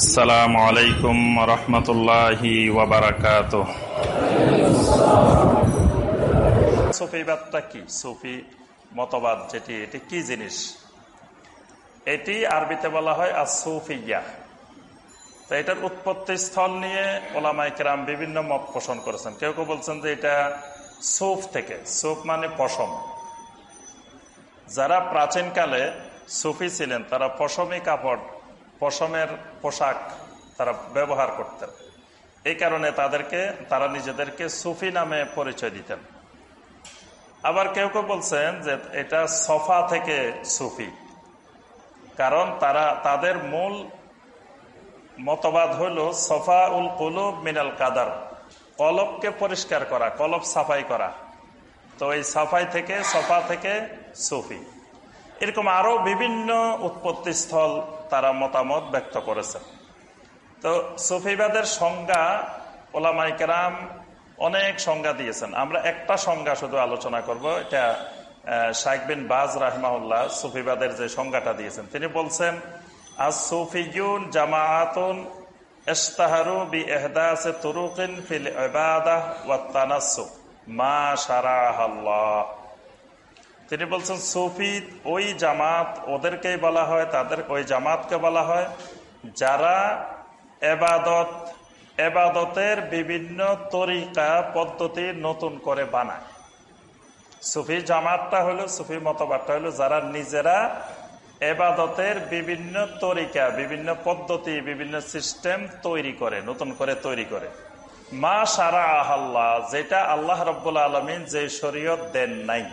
আসসালামু আলাইকুম রহমতুল্লাহি ওয়াবারাকাত সুফিবাদটা কি? সুফি মতবাদ যেটি, এটি কি জিনিস? এটি আরবিতে বলা হয় আর এটার উৎপত্তি স্থল নিয়ে ওলামাই কেরাম বিভিন্ন মত পোষণ করেছেন। কেউ কেউ বলছেন যে এটা সুফ থেকে, সুফ মানে পশম। যারা প্রাচীনকালে সুফি ছিলেন, তারা পশমি কাপড় পশমের পোশাক তারা ব্যবহার করতেন। এই কারণে তাদেরকে, তারা নিজেদেরকে সুফি নামে পরিচয় দিতেন। আবার কেউ কেউ বলছেন যে এটা সফা থেকে সুফি। কারণ তারা, তাদের মূল মতবাদ হইল সফা উল কলুব মিনাল কাদার, কলবকে পরিষ্কার করা, কলব সাফাই করা। তো এই সাফাই থেকে, সফা থেকে সুফি। এরকম আরও বিভিন্ন উৎপত্তি স্থল তারা মতামত ব্যক্ত করেছেন তো সুফিবাদের সংজ্ঞা ওলামাইকেরাম অনেক সংজ্ঞা দিয়েছেন। আমরা একটা সংজ্ঞা শুধু আলোচনা করব, এটা শাইক বিন বাজ রাহমাউল্লাহ সুফিবাদের যে সংজ্ঞাটা দিয়েছেন, তিনি বলছেন আজ সুফিউন জামায়াতুন ইস্তাহারু বি ইহদাসে তুরুকিন ফিল ওয়াত তানাসসুক মা শারাহ আল্লাহ। তিনি বলছেন, সুফি ওই জামাত ওদেরকেই বলা হয়, তাদের ওই জামাতকে বলা হয়, যারা এবাদত, এবাদতের বিভিন্ন তরিকা, পদ্ধতি নতুন করে বানায়। সুফি জামাতটা হলো, সুফি মতবাদটা হলো, যারা নিজেরা এবাদতের বিভিন্ন তরিকা, বিভিন্ন পদ্ধতি, বিভিন্ন সিস্টেম তৈরি করে, নতুন করে তৈরি করে। মা সারা আহাল্লাহ যেটা আল্লাহ রব্বুল আলমিন যে শরীয়ত দেন নাই।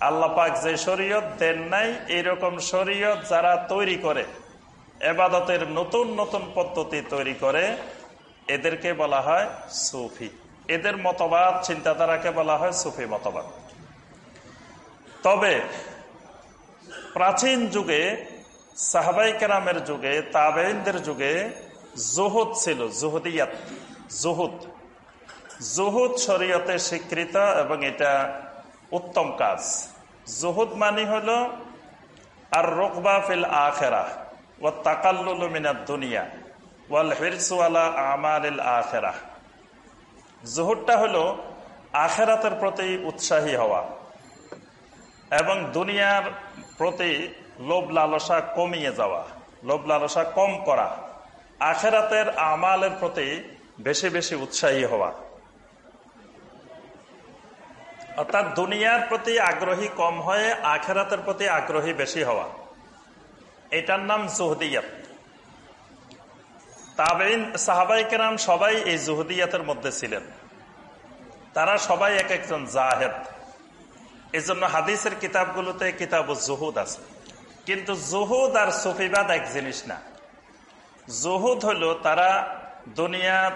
আল্লাহ পাক যে শরীয়ত দেন নাই, এরকম শরীয়ত যারা তৈরি করে, এবাদতের নতুন নতুন পদ্ধতি তৈরি করে, এদেরকে বলা হয় সুফি। এদের মতবাদ, চিন্তাধারাকে বলা হয় সুফি মতবাদ। তবে প্রাচীন যুগে, সাহাবাই কেরামের যুগে তাবেইনদের যুগে জুহুদ ছিল, জুহুদিয়াত, জুহুদ। জুহুদ শরীয়তে স্বীকৃত এবং এটা উত্তম কাজ। জুহুদ মানি হল আর রোকবা ফিল আখেরা ও তাকাল্লুল মিনার দুনিয়া, ওয়াল হিরসওয়ালা আমাল আখেরা। জুহুদটা হলো, আখেরাতের প্রতি উৎসাহী হওয়া এবং দুনিয়ার প্রতি লোভ লালসা কমিয়ে যাওয়া, লোভ লালসা কম করা, আখেরাতের আমালের প্রতি বেশি বেশি উৎসাহী হওয়া। অর্থাৎ দুনিয়ার প্রতি আগ্রহী কম হয়ে আখেরাতের প্রতি আগ্রহী বেশি হওয়া। এটার নাম জুহদিয়াত। তাবেইন সাহাবাই কেরাম সবাই এই জুহদিয়াতের মধ্যে ছিলেন। তারা সবাই এক একজন জাহেদ। এই জন্য হাদিসের কিতাবগুলোতে কিতাব জুহুদ আছে। কিন্তু জুহুদ আর সুফিবাদ এক জিনিস না। জুহুদ হল তারা দুনিয়ার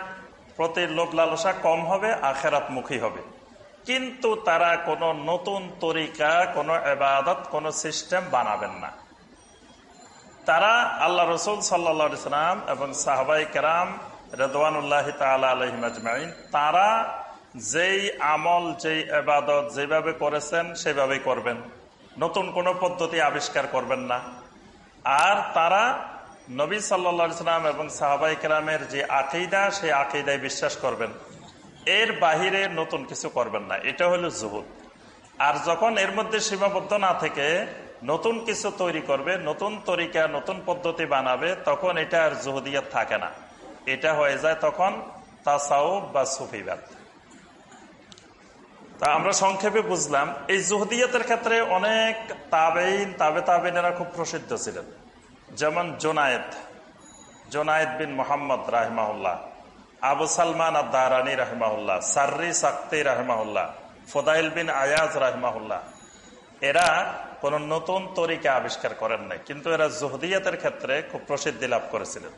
প্রতি লোভ লালসা কম হবে আখেরাত মুখী হবে। কিন্তু তারা কোনো নতুন তরিকা, কোনো এবাদত কোনো সিস্টেম বানাবেন না। তারা আল্লাহ রসুল সাল্লাম এবং সাহবাই কেরাম রেদওয়ানুল্লাহ আলহিমাজমাইন তারা যেই আমল, যেই এবাদত যেভাবে করেছেন সেভাবেই করবেন। নতুন কোনো পদ্ধতি আবিষ্কার করবেন না। আর তারা নবী সাল্লা সাল্লাম এবং সাহাবাই কেরামের যে আকিদা, সেই আকিদায় বিশ্বাস করবেন। এর বাহিরে নতুন কিছু করবেন না। এটা হলো জুহুদ আর যখন এর মধ্যে সীমাবদ্ধ না থেকে নতুন কিছু তৈরি করবে, নতুন তরিকা, নতুন পদ্ধতি বানাবে, তখন এটা আর জুহুদিয়াত থাকে না। এটা হয়ে যায় তখন তাসাউব বা সুফিবাদ। তা আমরা সংক্ষেপে বুঝলাম, এই জুহদিয়াতের ক্ষেত্রে অনেক তাবেইন তাবে তাবেনেরা খুব প্রসিদ্ধ ছিলেন। যেমন জোনায়েদ জোনায়েদ বিন মোহাম্মদ রাহমাউল্লাহ আবু সালমান আদারানি রাহমাউল্লাহ সার্রি সাক্তি রাহমাউল্লাহ ফোদাইল বিন আয়াজ রাহমাউল্লাহ এরা কোন নতুন তরিকা আবিষ্কার করেন নাই। কিন্তু এরা জহদিয়াতের ক্ষেত্রে খুব প্রসিদ্ধি লাভ করেছিলেন।